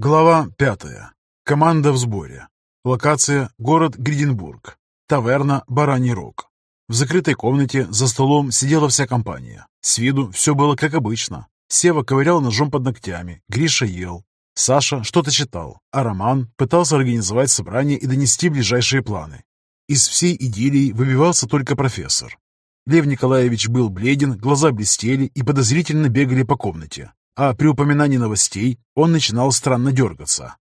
Глава пятая. Команда в сборе. Локация – город Гриденбург. Таверна «Бараний рог». В закрытой комнате за столом сидела вся компания. С виду все было как обычно. Сева ковырял ножом под ногтями, Гриша ел. Саша что-то читал, а Роман пытался организовать собрание и донести ближайшие планы. Из всей идиллии выбивался только профессор. Лев Николаевич был бледен, глаза блестели и подозрительно бегали по комнате, а при упоминании новостей он начинал странно дергаться.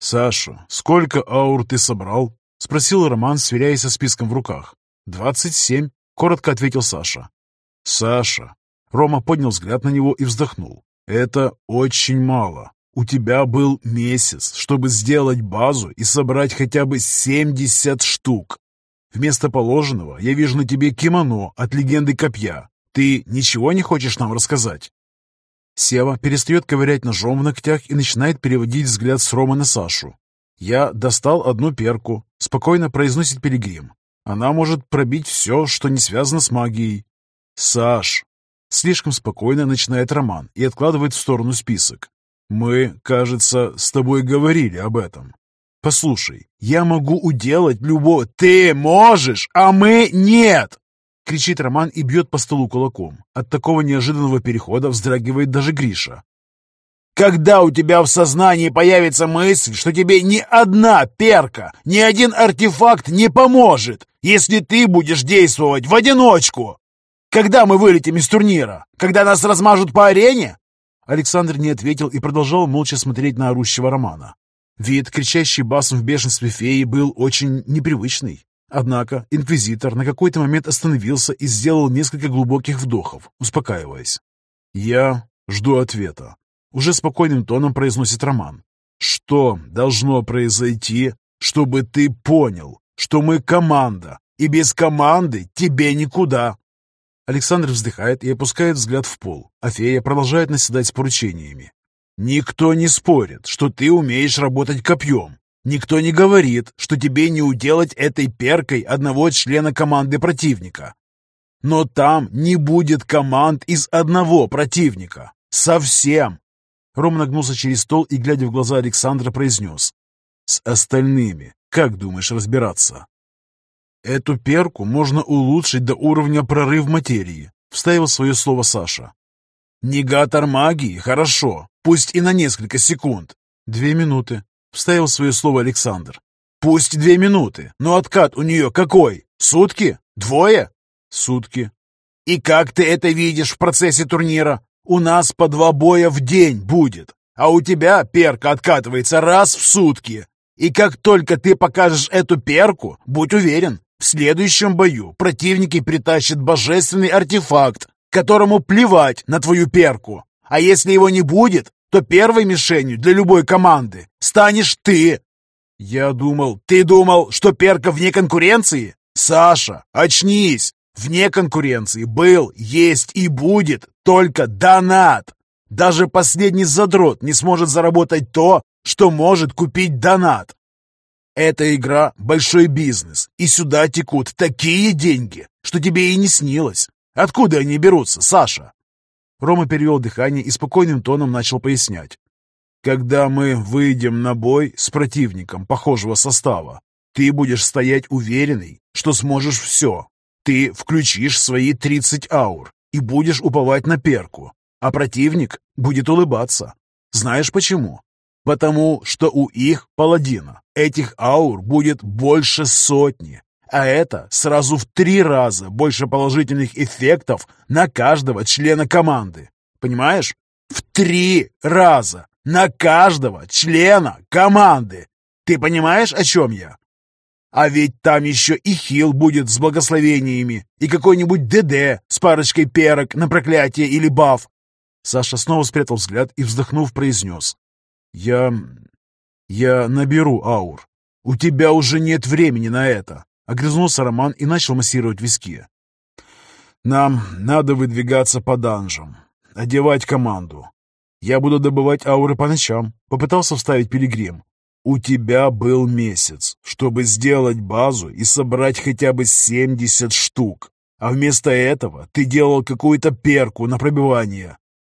«Саша, сколько аур ты собрал?» — спросил Роман, сверяясь со списком в руках. «Двадцать семь», — коротко ответил Саша. «Саша!» — Рома поднял взгляд на него и вздохнул. «Это очень мало. У тебя был месяц, чтобы сделать базу и собрать хотя бы 70 штук. Вместо положенного я вижу на тебе кимоно от легенды копья. Ты ничего не хочешь нам рассказать?» Сева перестает ковырять ножом в ногтях и начинает переводить взгляд с Ромы на Сашу. «Я достал одну перку», — спокойно произносит Пилигрим. «Она может пробить все, что не связано с магией». «Саш!» Слишком спокойно начинает Роман и откладывает в сторону список. «Мы, кажется, с тобой говорили об этом. Послушай, я могу уделать любого... Ты можешь, а мы нет!» Кричит Роман и бьет по столу кулаком. От такого неожиданного перехода вздрагивает даже Гриша. «Когда у тебя в сознании появится мысль, что тебе ни одна перка, ни один артефакт не поможет, если ты будешь действовать в одиночку? Когда мы вылетим из турнира? Когда нас размажут по арене? Александр не ответил и продолжал молча смотреть на орущего Романа. Вид, кричащий басом в бешенстве феи, был очень непривычный. Однако инквизитор на какой-то момент остановился и сделал несколько глубоких вдохов, успокаиваясь. «Я жду ответа», — уже спокойным тоном произносит Роман. «Что должно произойти, чтобы ты понял, что мы команда, и без команды тебе никуда?» Александр вздыхает и опускает взгляд в пол, а фея продолжает наседать с поручениями. «Никто не спорит, что ты умеешь работать копьем. Никто не говорит, что тебе не уделать этой перкой одного члена команды противника. Но там не будет команд из одного противника. Совсем!» Ром нагнулся через стол и, глядя в глаза Александра, произнес. «С остальными как думаешь разбираться?» «Эту перку можно улучшить до уровня прорыв материи», — вставил свое слово Саша. «Негатор магии, хорошо, пусть и на несколько секунд». «Две минуты», — вставил свое слово Александр. «Пусть две минуты, но откат у нее какой? Сутки? Двое?» «Сутки». «И как ты это видишь в процессе турнира? У нас по два боя в день будет, а у тебя перка откатывается раз в сутки. И как только ты покажешь эту перку, будь уверен, в следующем бою противники притащат божественный артефакт, которому плевать на твою перку. А если его не будет, то первой мишенью для любой команды станешь ты. Я думал, ты думал, что перка вне конкуренции? Саша, очнись! Вне конкуренции был, есть и будет только донат. Даже последний задрот не сможет заработать то, что может купить донат. Эта игра — большой бизнес, и сюда текут такие деньги, что тебе и не снилось. Откуда они берутся, Саша?» Рома перевел дыхание и спокойным тоном начал пояснять. «Когда мы выйдем на бой с противником похожего состава, ты будешь стоять уверенный, что сможешь все. Ты включишь свои 30 аур и будешь уповать на перку, а противник будет улыбаться. Знаешь почему? Потому что у их паладина этих аур будет больше сотни, а это сразу в три раза больше положительных эффектов на каждого члена команды. Понимаешь? В три раза на каждого члена команды. Ты понимаешь, о чем я? А ведь там еще и хил будет с благословениями, и какой-нибудь ДД с парочкой перок на проклятие или баф. Саша снова спрятал взгляд и, вздохнув, произнес. «Я... я наберу аур. У тебя уже нет времени на это!» Огрызнулся Роман и начал массировать виски. «Нам надо выдвигаться по данжам, одевать команду. Я буду добывать ауры по ночам», — попытался вставить пилигрим. «У тебя был месяц, чтобы сделать базу и собрать хотя бы 70 штук, а вместо этого ты делал какую-то перку на пробивание.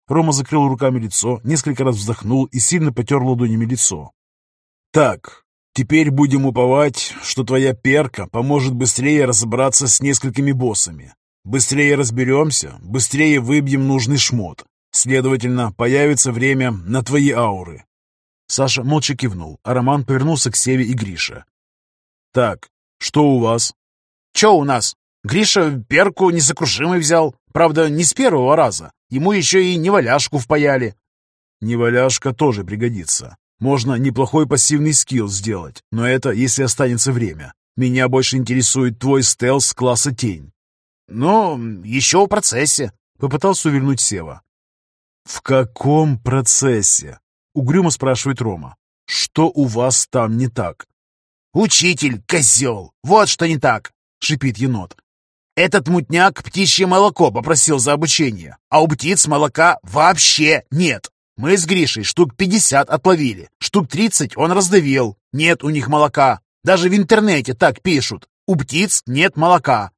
Рома закрыл руками лицо, несколько раз вздохнул и сильно потер ладонями лицо. «Так, теперь будем уповать, что твоя перка поможет быстрее разобраться с несколькими боссами. Быстрее разберемся, быстрее выбьем нужный шмот. Следовательно, появится время на твои ауры». Саша молча кивнул, а Роман повернулся к Севе и Грише. «Так, что у вас?» «Че у нас? Гриша перку несокрушимый взял. Правда, не с первого раза. Ему еще и неваляшку впаяли». «Неваляшка тоже пригодится. Можно неплохой пассивный скилл сделать, но это если останется время. Меня больше интересует твой стелс класса тень». «Ну, еще в процессе», — попытался увильнуть Сева. «В каком процессе?» — угрюмо спрашивает Рома. «Что у вас там не так?» «Учитель, козел! Вот что не так!» — шипит енот. «Этот мутняк птичье молоко попросил за обучение, а у птиц молока вообще нет. Мы с Гришей штук пятьдесят отловили, штук тридцать он раздавил. Нет у них молока. Даже в интернете так пишут. У птиц нет молока».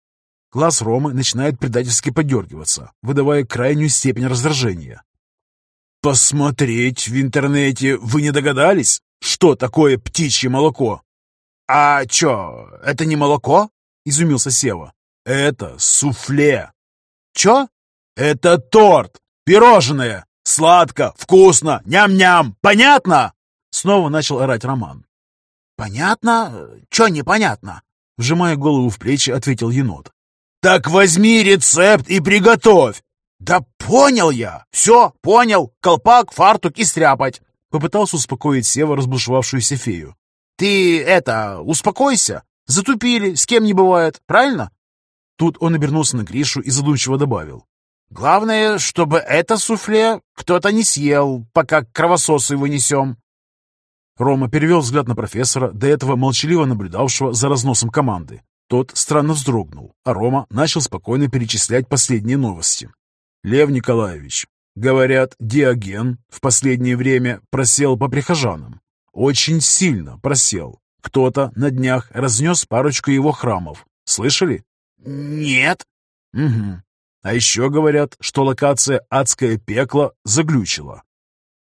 Глаз Ромы начинает предательски подергиваться, выдавая крайнюю степень раздражения. «Посмотреть в интернете вы не догадались, что такое птичье молоко?» «А чё, это не молоко?» — изумился Сева. «Это суфле». «Чё?» «Это торт, пирожное. Сладко, вкусно, ням-ням, понятно?» Снова начал орать Роман. «Понятно? Чё непонятно?» Вжимая голову в плечи, ответил енот. «Так возьми рецепт и приготовь!» «Да понял я! Все, понял! Колпак, фартук и стряпать!» Попытался успокоить Сева разбушевавшуюся фею. «Ты, это, успокойся! Затупили, с кем не бывает, правильно?» Тут он обернулся на Гришу и задумчиво добавил. «Главное, чтобы это суфле кто-то не съел, пока кровососу его несем». Рома перевел взгляд на профессора, до этого молчаливо наблюдавшего за разносом команды. Тот странно вздрогнул, а Рома начал спокойно перечислять последние новости. «Лев Николаевич, говорят, Диоген в последнее время просел по прихожанам. Очень сильно просел. Кто-то на днях разнес парочку его храмов. Слышали? Нет. Угу. А еще говорят, что локация «Адское пекло» заглючила.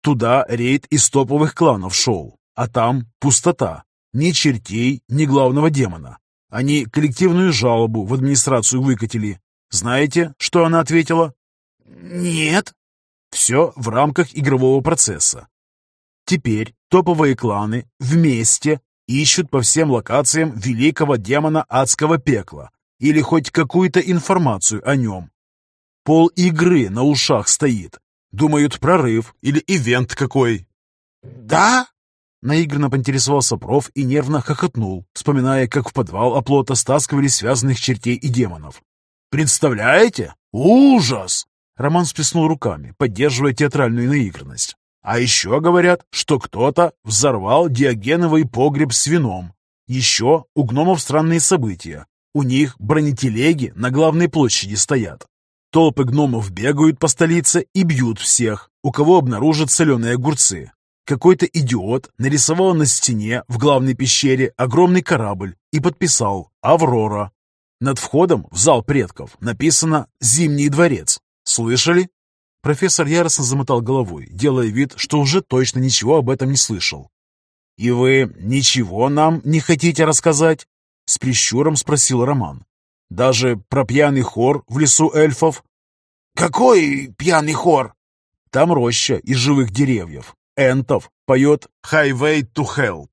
Туда рейд из топовых кланов шел, а там пустота. Ни чертей, ни главного демона. Они коллективную жалобу в администрацию выкатили. Знаете, что она ответила? Нет. Все в рамках игрового процесса. Теперь топовые кланы вместе ищут по всем локациям великого демона адского пекла или хоть какую-то информацию о нем. Пол игры на ушах стоит. Думают, прорыв или ивент какой. «Да?» Наигранно поинтересовался проф и нервно хохотнул, вспоминая, как в подвал оплота стаскивали связанных чертей и демонов. «Представляете? Ужас!» Роман сплеснул руками, поддерживая театральную наигранность. А еще говорят, что кто-то взорвал диогеновый погреб с вином. Еще у гномов странные события. У них бронетелеги на главной площади стоят. Толпы гномов бегают по столице и бьют всех, у кого обнаружат соленые огурцы. Какой-то идиот нарисовал на стене в главной пещере огромный корабль и подписал «Аврора». Над входом в зал предков написано «Зимний дворец». Слышали? Профессор яростно замотал головой, делая вид, что уже точно ничего об этом не слышал. «И вы ничего нам не хотите рассказать?» С прищуром спросил Роман. «Даже про пьяный хор в лесу эльфов?» «Какой пьяный хор?» «Там роща из живых деревьев. Энтов поет «Highway to Hell».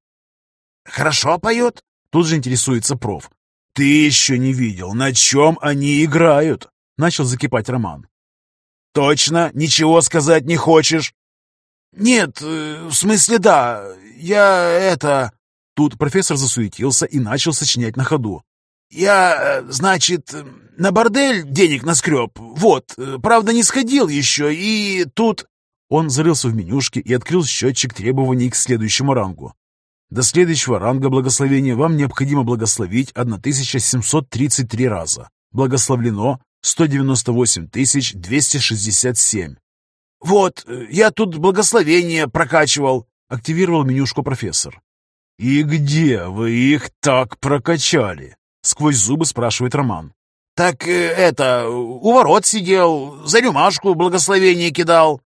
«Хорошо поет?» Тут же интересуется проф. «Ты еще не видел, на чем они играют?» Начал закипать Роман. «Точно ничего сказать не хочешь?» «Нет, э, в смысле да. Я это...» Тут профессор засуетился и начал сочинять на ходу. «Я, э, значит, на бордель денег наскреб. Вот, э, правда, не сходил еще, и тут...» Он зарылся в менюшке и открыл счетчик требований к следующему рангу. До следующего ранга благословения вам необходимо благословить 1733 раза. Благословлено 198 267. «Вот, я тут благословение прокачивал», — активировал менюшку профессор. «И где вы их так прокачали?» — сквозь зубы спрашивает Роман. Так э, это, у ворот сидел, за рюмашку благословение кидал.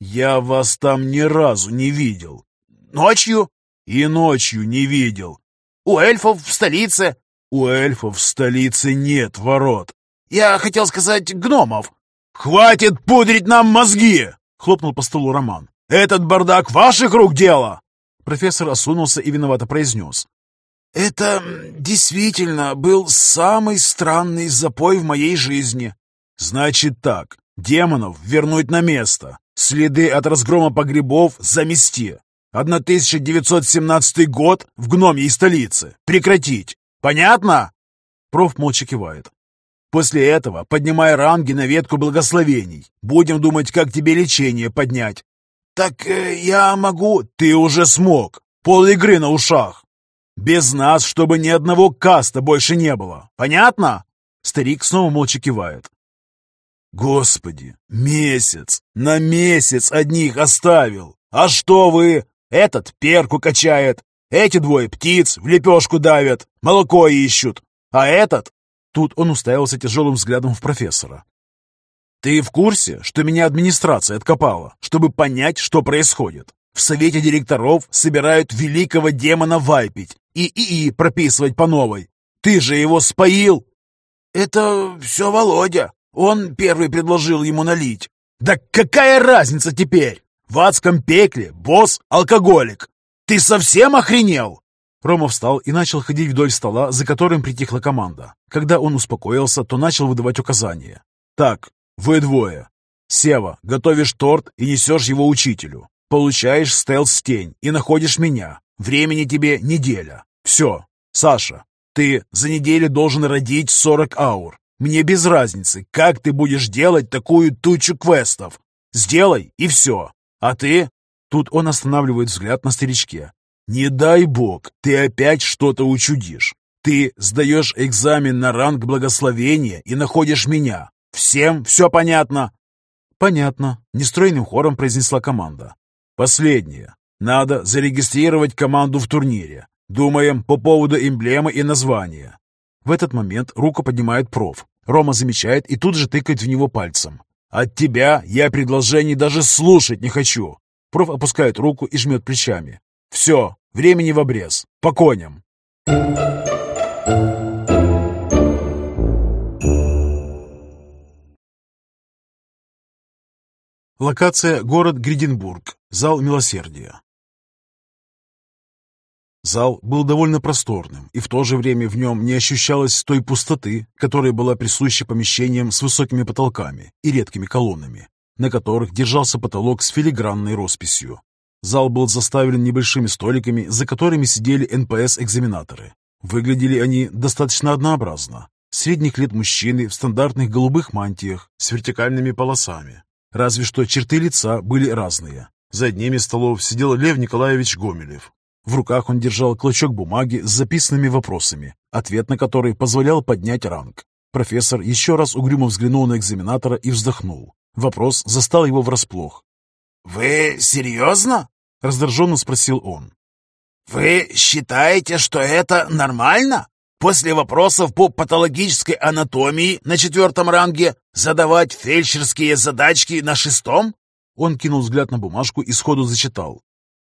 Я вас там ни разу не видел. Ночью? И ночью не видел. У эльфов в столице. У эльфов в столице нет ворот. Я хотел сказать гномов. «Хватит пудрить нам мозги!» — хлопнул по столу Роман. «Этот бардак ваших рук дело!» Профессор осунулся и виновато произнес. «Это действительно был самый странный запой в моей жизни». «Значит так, демонов вернуть на место, следы от разгрома погребов замести. 1917 год в гномьей столице. Прекратить. Понятно?» Проф молча кивает. «После этого поднимай ранги на ветку благословений. Будем думать, как тебе лечение поднять». «Так э, я могу...» «Ты уже смог. Пол игры на ушах. Без нас, чтобы ни одного каста больше не было. Понятно?» Старик снова молча кивает. «Господи, месяц! На месяц одних оставил! А что вы? Этот перку качает, эти двое птиц в лепешку давят, молоко ищут, а этот...» Тут он уставился тяжелым взглядом в профессора. «Ты в курсе, что меня администрация откопала, чтобы понять, что происходит? В совете директоров собирают великого демона вайпить и ИИ прописывать по новой. Ты же его споил!» «Это все Володя. Он первый предложил ему налить». «Да какая разница теперь? В адском пекле босс — алкоголик. Ты совсем охренел?» Рома встал и начал ходить вдоль стола, за которым притихла команда. Когда он успокоился, то начал выдавать указания. «Так, вы двое. Сева, готовишь торт и несешь его учителю. Получаешь стелс-тень и находишь меня. Времени тебе неделя. Все. Саша, ты за неделю должен родить 40 аур. Мне без разницы, как ты будешь делать такую тучу квестов. Сделай, и все. А ты...» Тут он останавливает взгляд на старичке. «Не дай бог, ты опять что-то учудишь. Ты сдаешь экзамен на ранг благословения и находишь меня. Всем все понятно?» «Понятно», — нестройным хором произнесла команда. «Последнее. Надо зарегистрировать команду в турнире. Думаем по поводу эмблемы и названия». В этот момент руку поднимает проф. Рома замечает и тут же тыкает в него пальцем. «От тебя я предложений даже слушать не хочу!» Проф опускает руку и жмет плечами. «Все, времени в обрез. По коням!» Локация – город Гриденбург, зал милосердия. Зал был довольно просторным, и в то же время в нем не ощущалось той пустоты, которая была присуща помещениям с высокими потолками и редкими колоннами, на которых держался потолок с филигранной росписью. Зал был заставлен небольшими столиками, за которыми сидели НПС-экзаменаторы. Выглядели они достаточно однообразно. Средних лет мужчины в стандартных голубых мантиях с вертикальными полосами. Разве что черты лица были разные. За одними столов сидел Лев Николаевич Гомелев, в руках он держал клочок бумаги с записанными вопросами, ответ на который позволял поднять ранг. Профессор еще раз угрюмо взглянул на экзаменатора и вздохнул. Вопрос застал его врасплох. «Вы серьезно?» — раздраженно спросил он. «Вы считаете, что это нормально? После вопросов по патологической анатомии на четвертом ранге задавать фельдшерские задачки на шестом?» Он кинул взгляд на бумажку и сходу зачитал.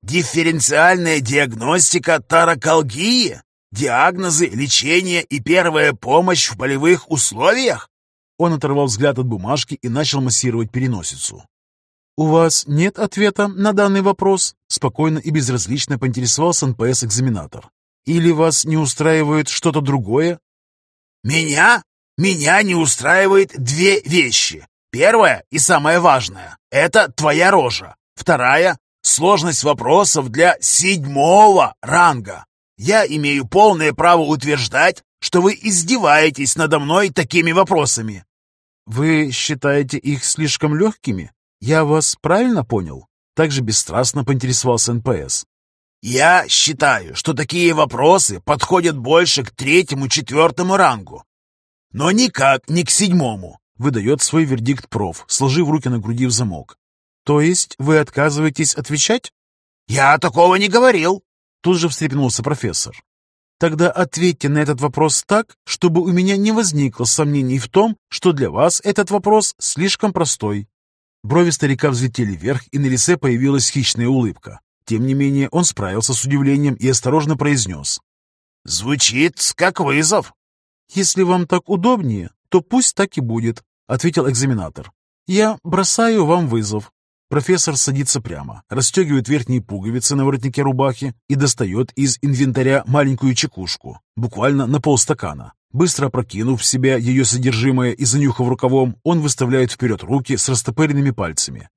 Дифференциальная диагностика таракалгии? Диагнозы, лечение и первая помощь в болевых условиях? Он оторвал взгляд от бумажки и начал массировать переносицу. «У вас нет ответа на данный вопрос?» Спокойно и безразлично поинтересовался НПС-экзаменатор. «Или вас не устраивает что-то другое?» «Меня? Меня не устраивает две вещи. Первая и самое важное – это твоя рожа. Вторая Сложность вопросов для седьмого ранга. Я имею полное право утверждать, что вы издеваетесь надо мной такими вопросами. Вы считаете их слишком легкими? Я вас правильно понял? Также бесстрастно поинтересовался НПС. Я считаю, что такие вопросы подходят больше к третьему-четвертому рангу, но никак не к седьмому, выдает свой вердикт проф, сложив руки на груди в замок. «То есть вы отказываетесь отвечать?» «Я такого не говорил!» Тут же встрепенулся профессор. Тогда ответьте на этот вопрос так, чтобы у меня не возникло сомнений в том, что для вас этот вопрос слишком простой. Брови старика взлетели вверх, и на лице появилась хищная улыбка. Тем не менее, он справился с удивлением и осторожно произнес. «Звучит как вызов». «Если вам так удобнее, то пусть так и будет», — ответил экзаменатор. «Я бросаю вам вызов. Профессор садится прямо, расстегивает верхние пуговицы на воротнике рубахи и достает из инвентаря маленькую чекушку, буквально на полстакана. Быстро опрокинув в себя ее содержимое и занюхав рукавом, он выставляет вперед руки с растопыренными пальцами.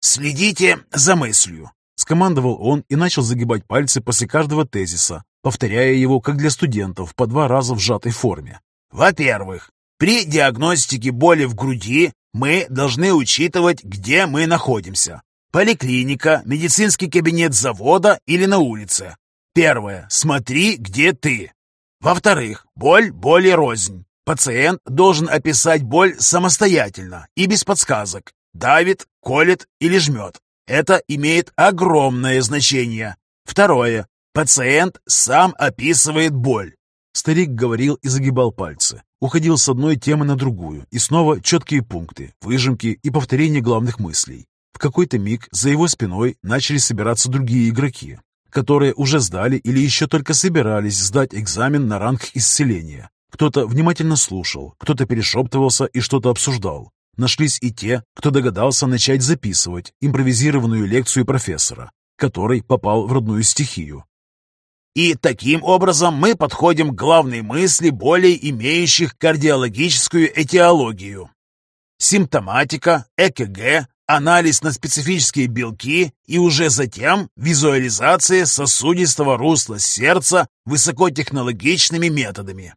«Следите за мыслью!» — скомандовал он и начал загибать пальцы после каждого тезиса, повторяя его, как для студентов, по два раза в сжатой форме. «Во-первых, при диагностике боли в груди мы должны учитывать, где мы находимся. Поликлиника, медицинский кабинет завода или на улице. Первое. Смотри, где ты. Во-вторых, боль боли рознь. Пациент должен описать боль самостоятельно и без подсказок. Давит, колет или жмет. Это имеет огромное значение. Второе. Пациент сам описывает боль. Старик говорил и загибал пальцы. Уходил с одной темы на другую, и снова четкие пункты, выжимки и повторение главных мыслей. В какой-то миг за его спиной начали собираться другие игроки, которые уже сдали или еще только собирались сдать экзамен на ранг исцеления. Кто-то внимательно слушал, кто-то перешептывался и что-то обсуждал. Нашлись и те, кто догадался начать записывать импровизированную лекцию профессора, который попал в родную стихию. И таким образом мы подходим к главной мысли болей, имеющих кардиологическую этиологию. Симптоматика, ЭКГ, анализ на специфические белки и уже затем визуализация сосудистого русла сердца высокотехнологичными методами.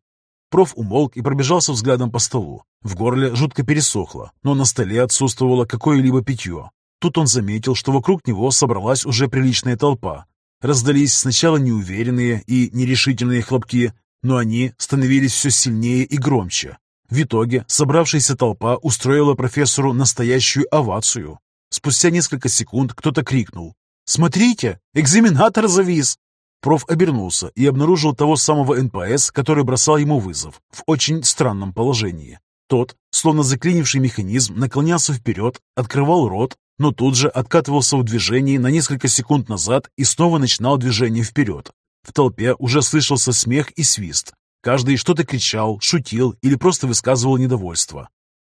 Проф умолк и пробежался взглядом по столу. В горле жутко пересохло, но на столе отсутствовало какое-либо питье. Тут он заметил, что вокруг него собралась уже приличная толпа, Раздались сначала неуверенные и нерешительные хлопки, но они становились все сильнее и громче. В итоге собравшаяся толпа устроила профессору настоящую овацию. Спустя несколько секунд кто-то крикнул «Смотрите, экзаменатор завис!» Проф обернулся и обнаружил того самого НПС, который бросал ему вызов, в очень странном положении. Тот, словно заклинивший механизм, наклонялся вперед, открывал рот но тут же откатывался в движении на несколько секунд назад и снова начинал движение вперед. В толпе уже слышался смех и свист. Каждый что-то кричал, шутил или просто высказывал недовольство.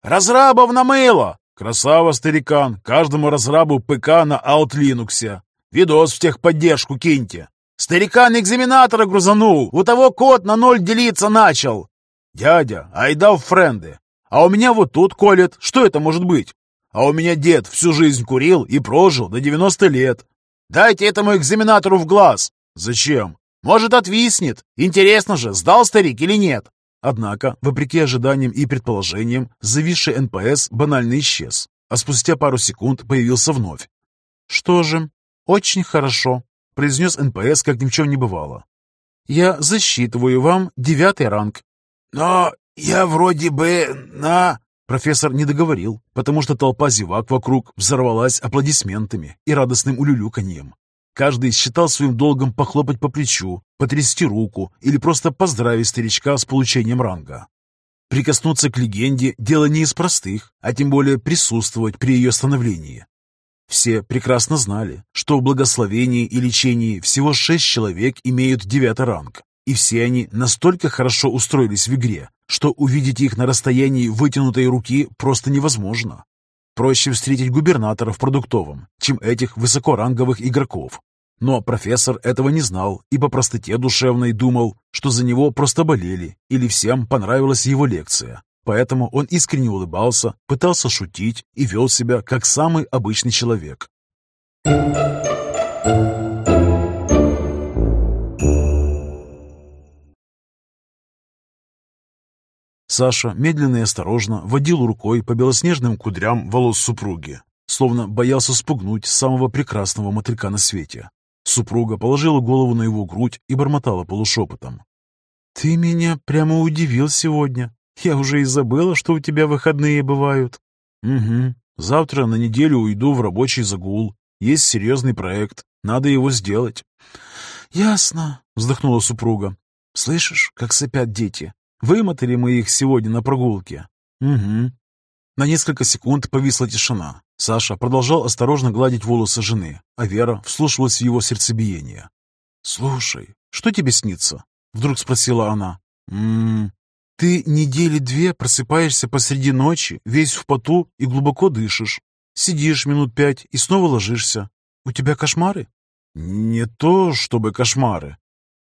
«Разрабов на мыло!» «Красава, старикан! Каждому разрабу ПК на Аутлинуксе! Видос в техподдержку киньте!» «Старикан экзаменатора грузанул! У того код на ноль делиться начал!» «Дядя, айда френды! А у меня вот тут колет! Что это может быть?» А у меня дед всю жизнь курил и прожил до 90 лет. Дайте этому экзаменатору в глаз. Зачем? Может, отвиснет. Интересно же, сдал старик или нет. Однако, вопреки ожиданиям и предположениям, зависший НПС банально исчез, а спустя пару секунд появился вновь. «Что же, очень хорошо», — произнес НПС, как ни в чем не бывало. «Я засчитываю вам девятый ранг». «Но я вроде бы на...» Профессор не договорил, потому что толпа зевак вокруг взорвалась аплодисментами и радостным улюлюканьем. Каждый считал своим долгом похлопать по плечу, потрясти руку или просто поздравить старичка с получением ранга. Прикоснуться к легенде – дело не из простых, а тем более присутствовать при ее становлении. Все прекрасно знали, что в благословении и лечении всего шесть человек имеют девятый ранг, и все они настолько хорошо устроились в игре, что увидеть их на расстоянии вытянутой руки просто невозможно. Проще встретить губернатора в продуктовом, чем этих высокоранговых игроков. Но профессор этого не знал и по простоте душевной думал, что за него просто болели или всем понравилась его лекция. Поэтому он искренне улыбался, пытался шутить и вел себя как самый обычный человек. Thank you. Саша медленно и осторожно водил рукой по белоснежным кудрям волос супруги, словно боялся спугнуть самого прекрасного мотылька на свете. Супруга положила голову на его грудь и бормотала полушепотом. «Ты меня прямо удивил сегодня. Я уже и забыла, что у тебя выходные бывают». «Угу. Завтра на неделю уйду в рабочий загул. Есть серьезный проект. Надо его сделать». «Ясно», — вздохнула супруга. Слышишь, как сопят дети? Вымотали мы их сегодня на прогулке. Угу. На несколько секунд повисла тишина. Саша продолжал осторожно гладить волосы жены, а Вера вслушивалась в его сердцебиение. «Слушай, что тебе снится?» — вдруг спросила она. «М-м, ты недели две просыпаешься посреди ночи, весь в поту и глубоко дышишь. Сидишь минут пять и снова ложишься. У тебя кошмары?» «Не то, чтобы кошмары».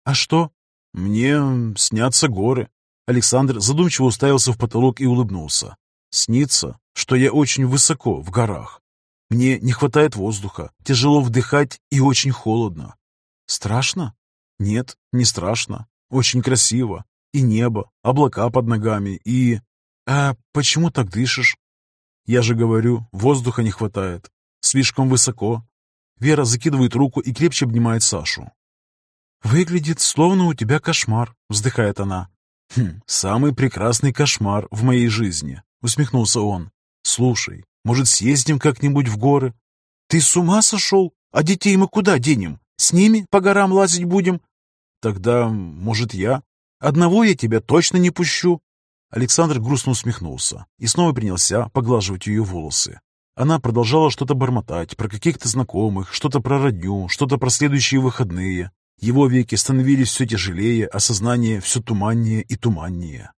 «А что?» «Мне снятся горы». Александр задумчиво уставился в потолок и улыбнулся. «Снится, что я очень высоко, в горах. Мне не хватает воздуха, тяжело вдыхать и очень холодно. Страшно? Нет, не страшно. Очень красиво. И небо, облака под ногами, и... А почему так дышишь? Я же говорю, воздуха не хватает. Слишком высоко. Вера закидывает руку и крепче обнимает Сашу. «Выглядит, словно у тебя кошмар», — вздыхает она. «Хм, самый прекрасный кошмар в моей жизни», — усмехнулся он. «Слушай, может, съездим как-нибудь в горы?» «Ты с ума сошел? А детей мы куда денем? С ними по горам лазить будем?» «Тогда, может, я? Одного я тебя точно не пущу». Александр грустно усмехнулся и снова принялся поглаживать ее волосы. Она продолжала что-то бормотать про каких-то знакомых, что-то про родню, что-то про следующие выходные. Его веки становились все тяжелее, а сознание все туманнее и туманнее.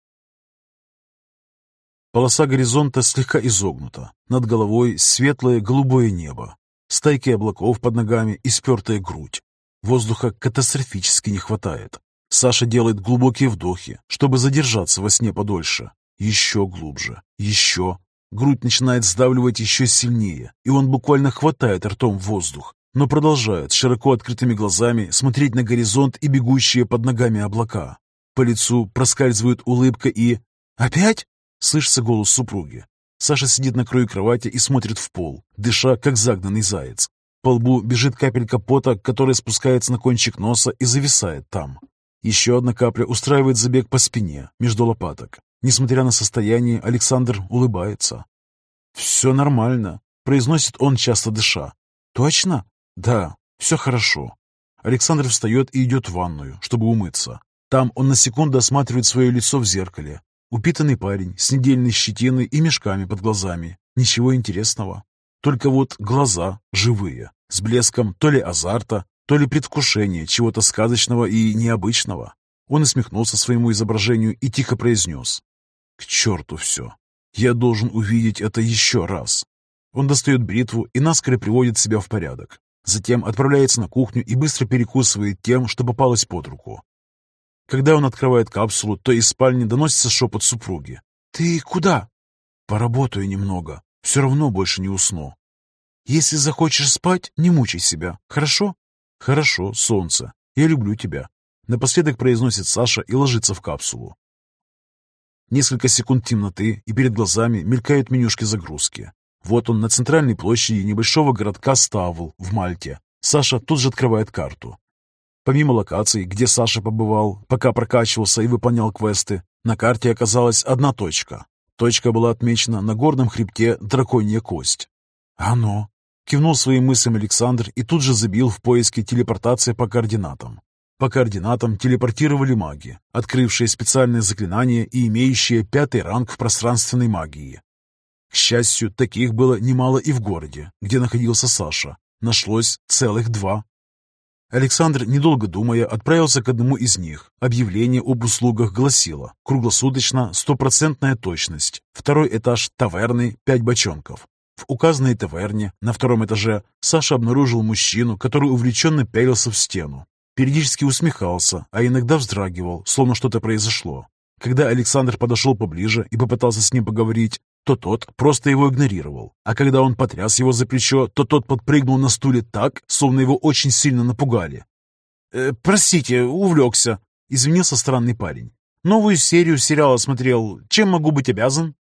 Полоса горизонта слегка изогнута. Над головой светлое голубое небо. Стайки облаков под ногами и спертая грудь. Воздуха катастрофически не хватает. Саша делает глубокие вдохи, чтобы задержаться во сне подольше. Еще глубже, еще. Грудь начинает сдавливать еще сильнее, и он буквально хватает ртом воздух, но продолжает широко открытыми глазами смотреть на горизонт и бегущие под ногами облака. По лицу проскальзывает улыбка и... «Опять?» Слышится голос супруги. Саша сидит на краю кровати и смотрит в пол, дыша, как загнанный заяц. По лбу бежит капелька пота, которая спускается на кончик носа и зависает там. Еще одна капля устраивает забег по спине, между лопаток. Несмотря на состояние, Александр улыбается. «Все нормально», — произносит он, часто дыша. «Точно?» «Да, все хорошо». Александр встает и идет в ванную, чтобы умыться. Там он на секунду осматривает свое лицо в зеркале, Упитанный парень с недельной щетиной и мешками под глазами. Ничего интересного. Только вот глаза живые, с блеском то ли азарта, то ли предвкушения чего-то сказочного и необычного. Он усмехнулся своему изображению и тихо произнес. «К черту все! Я должен увидеть это еще раз!» Он достает бритву и наскоро приводит себя в порядок. Затем отправляется на кухню и быстро перекусывает тем, что попалось под руку. Когда он открывает капсулу, то из спальни доносится шепот супруги. «Ты куда?» «Поработаю немного. Все равно больше не усну». «Если захочешь спать, не мучай себя, хорошо?» «Хорошо, солнце. Я люблю тебя». Напоследок произносит Саша и ложится в капсулу. Несколько секунд темноты, и перед глазами мелькают менюшки загрузки. Вот он на центральной площади небольшого городка Ставл в Мальте. Саша тут же открывает карту. Помимо локаций, где Саша побывал, пока прокачивался и выполнял квесты, на карте оказалась одна точка. Точка была отмечена на горном хребте Драконья Кость. «Оно!» — кивнул своим мыслям Александр и тут же забил в поиске телепортации по координатам. По координатам телепортировали маги, открывшие специальное заклинание и имеющие пятый ранг в пространственной магии. К счастью, таких было немало и в городе, где находился Саша. Нашлось целых два. Александр, недолго думая, отправился к одному из них. Объявление об услугах гласило «Круглосуточно, стопроцентная точность. Второй этаж таверны, пять бочонков». В указанной таверне, на втором этаже, Саша обнаружил мужчину, который увлеченно пялился в стену. Периодически усмехался, а иногда вздрагивал, словно что-то произошло. Когда Александр подошел поближе и попытался с ним поговорить, то тот просто его игнорировал. А когда он потряс его за плечо, то тот подпрыгнул на стуле так, словно его очень сильно напугали. «Э, «Простите, увлекся», — извинился странный парень. «Новую серию сериала смотрел. Чем могу быть обязан?»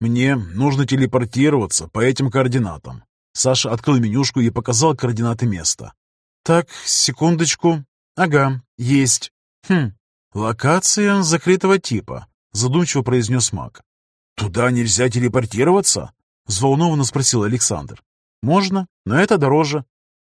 «Мне нужно телепортироваться по этим координатам». Саша открыл менюшку и показал координаты места. «Так, секундочку. Ага, есть. Хм, локация закрытого типа», — задумчиво произнес маг. «Туда нельзя телепортироваться?» — взволнованно спросил Александр. «Можно, но это дороже.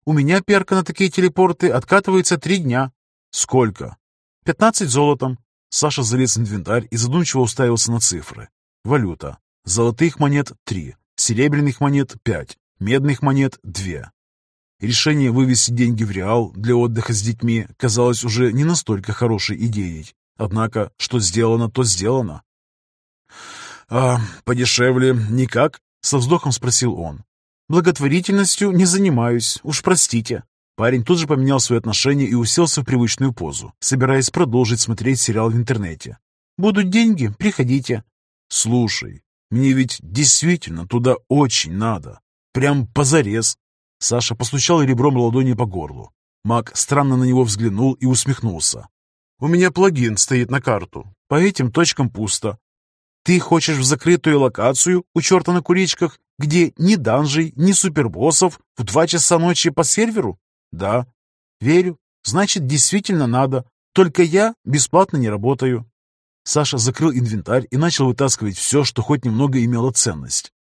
У меня перка на такие телепорты откатывается три дня». «Сколько?» 15 золотом». Саша залез в инвентарь и задумчиво уставился на цифры. Валюта. Золотых монет – 3, серебряных монет – 5, медных монет – 2. Решение вывести деньги в Реал для отдыха с детьми казалось уже не настолько хорошей идеей. Однако, что сделано, то сделано. «А подешевле никак?» — со вздохом спросил он. «Благотворительностью не занимаюсь, уж простите». Парень тут же поменял свои отношения и уселся в привычную позу, собираясь продолжить смотреть сериал в интернете. «Будут деньги, приходите». «Слушай, мне ведь действительно туда очень надо. Прям позарез». Саша постучал ребром ладони по горлу. Мак странно на него взглянул и усмехнулся. «У меня плагин стоит на карту. По этим точкам пусто. Ты хочешь в закрытую локацию у черта на куричках, где ни данжей, ни супербоссов в два часа ночи по серверу? Да. Верю. Значит, действительно надо. Только я бесплатно не работаю. Саша закрыл инвентарь и начал вытаскивать все, что хоть немного имело ценность.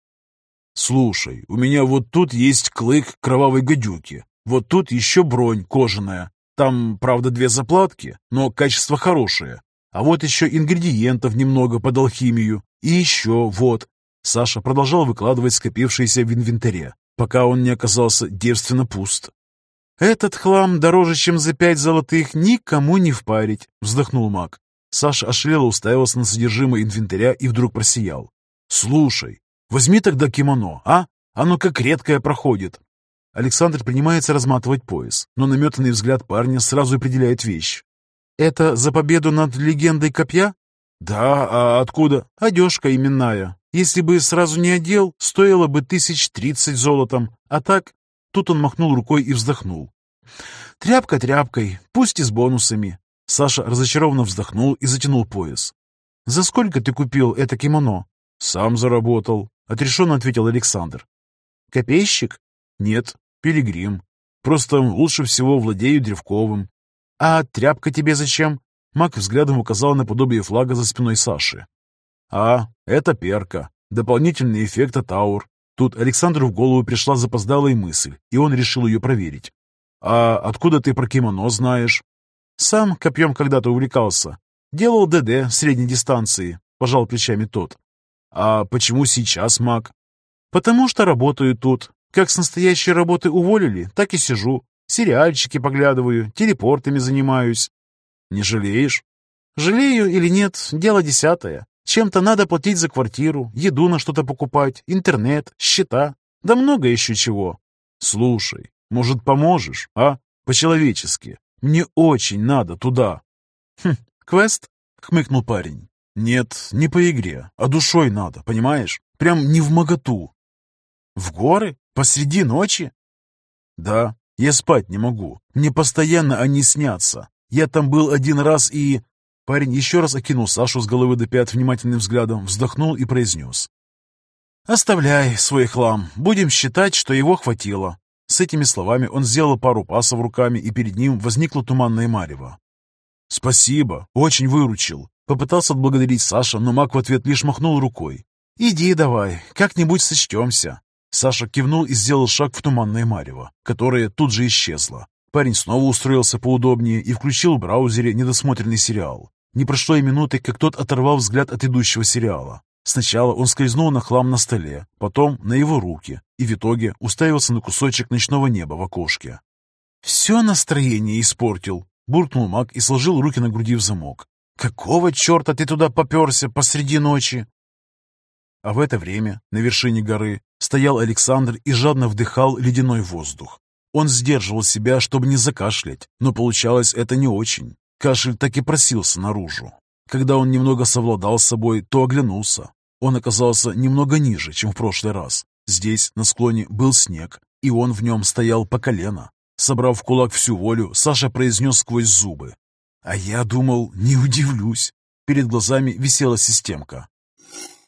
«Слушай, у меня вот тут есть клык кровавой гадюки. Вот тут еще бронь кожаная. Там, правда, две заплатки, но качество хорошее. А вот еще ингредиентов немного под алхимию. И еще вот. Саша продолжал выкладывать скопившиеся в инвентаре, пока он не оказался девственно пуст. «Этот хлам дороже, чем за пять золотых, никому не впарить», — вздохнул маг. Саша ошалело уставился на содержимое инвентаря и вдруг просиял. «Слушай, возьми тогда кимоно, а? Оно как редкое проходит». Александр принимается разматывать пояс, но наметанный взгляд парня сразу определяет вещь. «Это за победу над легендой копья?» «Да, а откуда?» «Одежка именная. Если бы сразу не одел, стоило бы тысяч тридцать золотом. А так...» Тут он махнул рукой и вздохнул. «Тряпка тряпкой, пусть и с бонусами». Саша разочарованно вздохнул и затянул пояс. «За сколько ты купил это кимоно?» «Сам заработал», — отрешенно ответил Александр. «Копейщик?» «Нет, пилигрим. Просто лучше всего владею древковым. «А тряпка тебе зачем?» Мак взглядом указал на подобие флага за спиной Саши. «А, это перка. Дополнительный эффект от аур». Тут Александру в голову пришла запоздалая мысль, и он решил ее проверить. «А откуда ты про кимоно знаешь?» «Сам копьем когда-то увлекался. Делал ДД средней дистанции», — пожал плечами тот. «А почему сейчас маг?» «Потому что работаю тут. Как с настоящей работы уволили, так и сижу. Сериальчики поглядываю, телепортами занимаюсь. Не жалеешь? Жалею или нет, дело десятое. Чем-то надо платить за квартиру, еду на что-то покупать, интернет, счета. Да много еще чего. Слушай, может, поможешь, а? По-человечески. Мне очень надо туда. Хм, квест? Хмыкнул парень. Нет, не по игре, а душой надо, понимаешь? Прям не в моготу. В горы? Посреди ночи? Да, я спать не могу. Мне постоянно они снятся. Я там был один раз и...» Парень еще раз окинул Сашу с головы до пят внимательным взглядом, вздохнул и произнес. «Оставляй свой хлам. Будем считать, что его хватило». С этими словами он сделал пару пасов руками, и перед ним возникло туманное марево. «Спасибо, очень выручил», — попытался отблагодарить Саша, но маг в ответ лишь махнул рукой. «Иди давай, как-нибудь сочтемся». Саша кивнул и сделал шаг в туманное марево, которое тут же исчезло. Парень снова устроился поудобнее и включил в браузере недосмотренный сериал. Не прошло и минуты, как тот оторвал взгляд от идущего сериала. Сначала он скользнул на хлам на столе, потом на его руки, и в итоге уставился на кусочек ночного неба в окошке. «Все настроение испортил», — буркнул маг и сложил руки на груди в замок. «Какого черта ты туда поперся посреди ночи?» А в это время на вершине горы стоял Александр и жадно вдыхал ледяной воздух. Он сдерживал себя, чтобы не закашлять, но получалось это не очень. Кашель так и просился наружу. Когда он немного совладал с собой, то оглянулся. Он оказался немного ниже, чем в прошлый раз. Здесь, на склоне, был снег, и он в нем стоял по колено. Собрав в кулак всю волю, Саша произнес сквозь зубы. «А я думал, не удивлюсь». Перед глазами висела системка.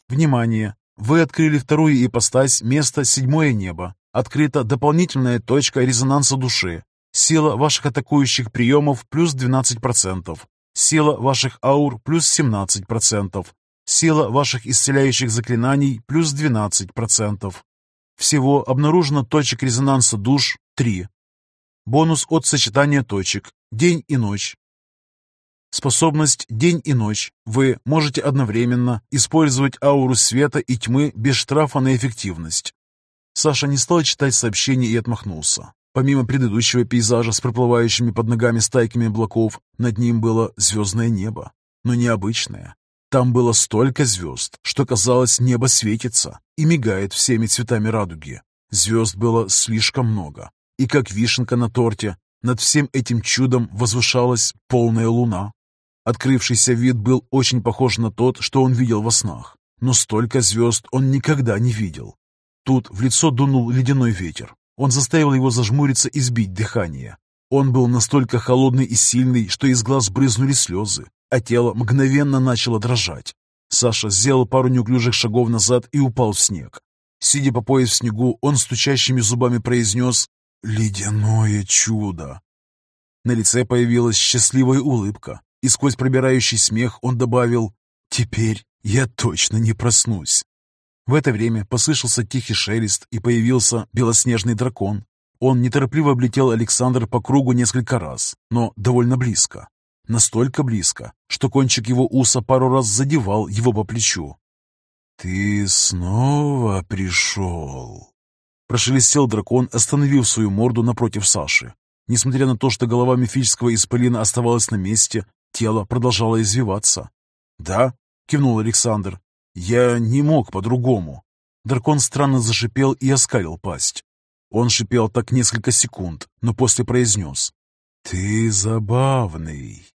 Внимание! Вы открыли вторую ипостась место седьмое небо. Открыта дополнительная точка резонанса души. Сила ваших атакующих приемов плюс 12%. Сила ваших аур плюс 17%. Сила ваших исцеляющих заклинаний плюс 12%. Всего обнаружено точек резонанса душ 3. Бонус от сочетания точек. День и ночь. Способность «День и ночь». Вы можете одновременно использовать ауру света и тьмы без штрафа на эффективность. Саша не стал читать сообщение и отмахнулся. Помимо предыдущего пейзажа с проплывающими под ногами стайками облаков, над ним было звездное небо, но необычное. Там было столько звезд, что казалось, небо светится и мигает всеми цветами радуги. Звезд было слишком много, и как вишенка на торте, над всем этим чудом возвышалась полная луна. Открывшийся вид был очень похож на тот, что он видел во снах, но столько звезд он никогда не видел. Тут в лицо дунул ледяной ветер. Он заставил его зажмуриться и сбить дыхание. Он был настолько холодный и сильный, что из глаз брызнули слезы, а тело мгновенно начало дрожать. Саша сделал пару неуклюжих шагов назад и упал в снег. Сидя по пояс в снегу, он стучащими зубами произнес «Ледяное чудо!». На лице появилась счастливая улыбка, и сквозь пробирающий смех он добавил «Теперь я точно не проснусь». В это время послышался тихий шелест, и появился белоснежный дракон. Он неторопливо облетел Александр по кругу несколько раз, но довольно близко. Настолько близко, что кончик его уса пару раз задевал его по плечу. «Ты снова пришел?» Прошелестел дракон, остановив свою морду напротив Саши. Несмотря на то, что голова мифического исполина оставалась на месте, тело продолжало извиваться. «Да», — кивнул Александр, — «я не мог по-другому». Дракон странно зашипел и оскалил пасть. Он шипел так несколько секунд, но после произнес. «Ты забавный,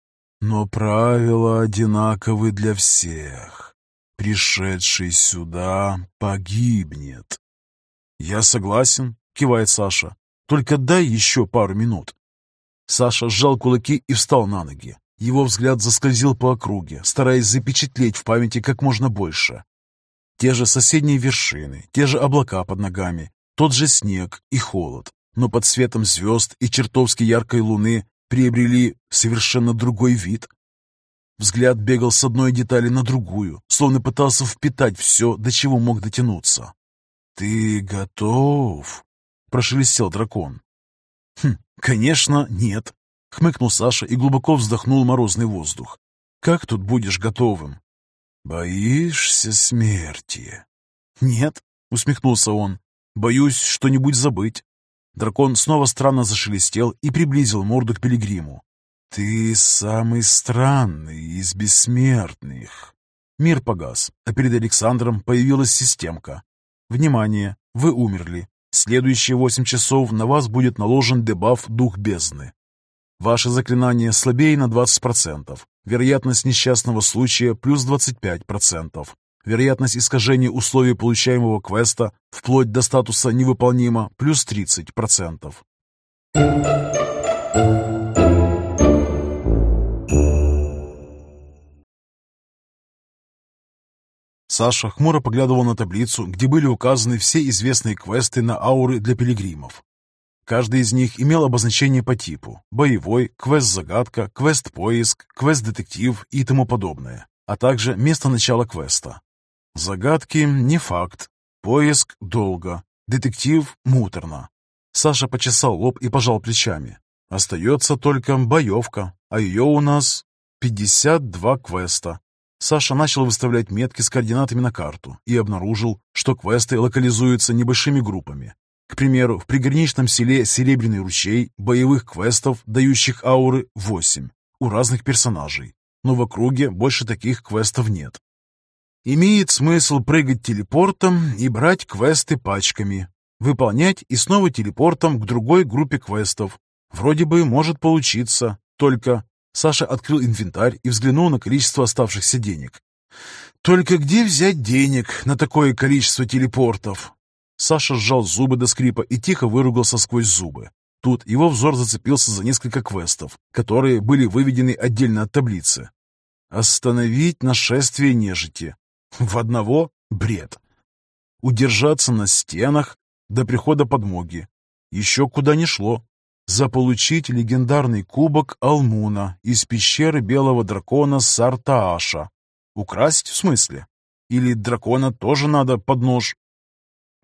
но правила одинаковы для всех. Пришедший сюда погибнет». «Я согласен», — кивает Саша. «Только дай еще пару минут». Саша сжал кулаки и встал на ноги. Его взгляд заскользил по округе, стараясь запечатлеть в памяти как можно больше. Те же соседние вершины, те же облака под ногами, тот же снег и холод, но под светом звезд и чертовски яркой луны приобрели совершенно другой вид. Взгляд бегал с одной детали на другую, словно пытался впитать все, до чего мог дотянуться. «Ты готов?» — прошелестел дракон. «Хм, конечно, нет», — хмыкнул Саша и глубоко вздохнул морозный воздух. «Как тут будешь готовым?» «Боишься смерти?» «Нет», — усмехнулся он. «Боюсь что-нибудь забыть». Дракон снова странно зашелестел и приблизил морду к пилигриму. «Ты самый странный из бессмертных». Мир погас, а перед Александром появилась системка. Внимание! Вы умерли. Следующие восемь часов на вас будет наложен дебаф «Дух бездны». Ваше заклинание слабее на 20%. Вероятность несчастного случая плюс 25%. Вероятность искажения условий получаемого квеста вплоть до статуса невыполнимо плюс 30%. Саша хмуро поглядывал на таблицу, где были указаны все известные квесты на ауры для пилигримов. Каждый из них имел обозначение по типу – боевой, квест-загадка, квест-поиск, квест-детектив и тому подобное, а также место начала квеста. Загадки – не факт, поиск – долго, детектив – муторно. Саша почесал лоб и пожал плечами. Остается только боевка, а ее у нас 52 квеста, Саша начал выставлять метки с координатами на карту и обнаружил, что квесты локализуются небольшими группами. К примеру, в приграничном селе Серебряный ручей боевых квестов, дающих ауры, 8 у разных персонажей, но в округе больше таких квестов нет. Имеет смысл прыгать телепортом и брать квесты пачками, выполнять и снова телепортом к другой группе квестов. Вроде бы может получиться, только Саша открыл инвентарь и взглянул на количество оставшихся денег. «Только где взять денег на такое количество телепортов?» Саша сжал зубы до скрипа и тихо выругался сквозь зубы. Тут его взор зацепился за несколько квестов, которые были выведены отдельно от таблицы. «Остановить нашествие нежити». В одного — бред. Удержаться на стенах до прихода подмоги. Еще куда ни шло. Заполучить легендарный кубок Алмуна из пещеры белого дракона Сартааша. Украсть в смысле? Или дракона тоже надо под нож?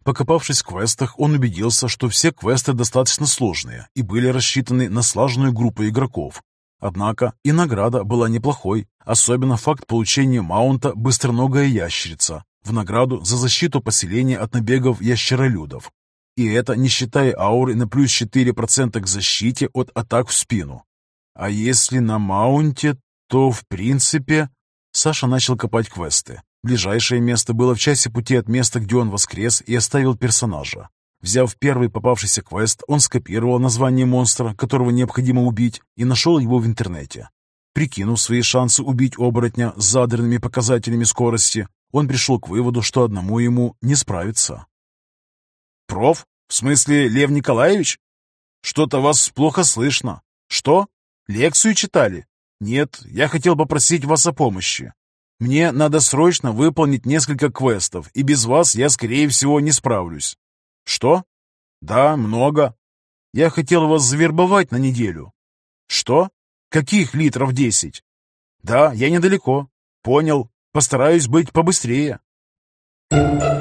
Покопавшись в квестах, он убедился, что все квесты достаточно сложные и были рассчитаны на слаженную группу игроков. Однако и награда была неплохой, особенно факт получения маунта «Быстроногая ящерица» в награду за защиту поселения от набегов ящеролюдов. И это не считая ауры на плюс 4% к защите от атак в спину. А если на маунте, то в принципе... Саша начал копать квесты. Ближайшее место было в часе пути от места, где он воскрес и оставил персонажа. Взяв первый попавшийся квест, он скопировал название монстра, которого необходимо убить, и нашел его в интернете. Прикинув свои шансы убить оборотня с задранными показателями скорости, он пришел к выводу, что одному ему не справиться. «Проф? В смысле Лев Николаевич? Что-то вас плохо слышно. Что? Лекцию читали? Нет, я хотел попросить вас о помощи. Мне надо срочно выполнить несколько квестов, и без вас я, скорее всего, не справлюсь. Что? Да, много. Я хотел вас завербовать на неделю. Что? Каких литров десять? Да, я недалеко. Понял. Постараюсь быть побыстрее. Thank you.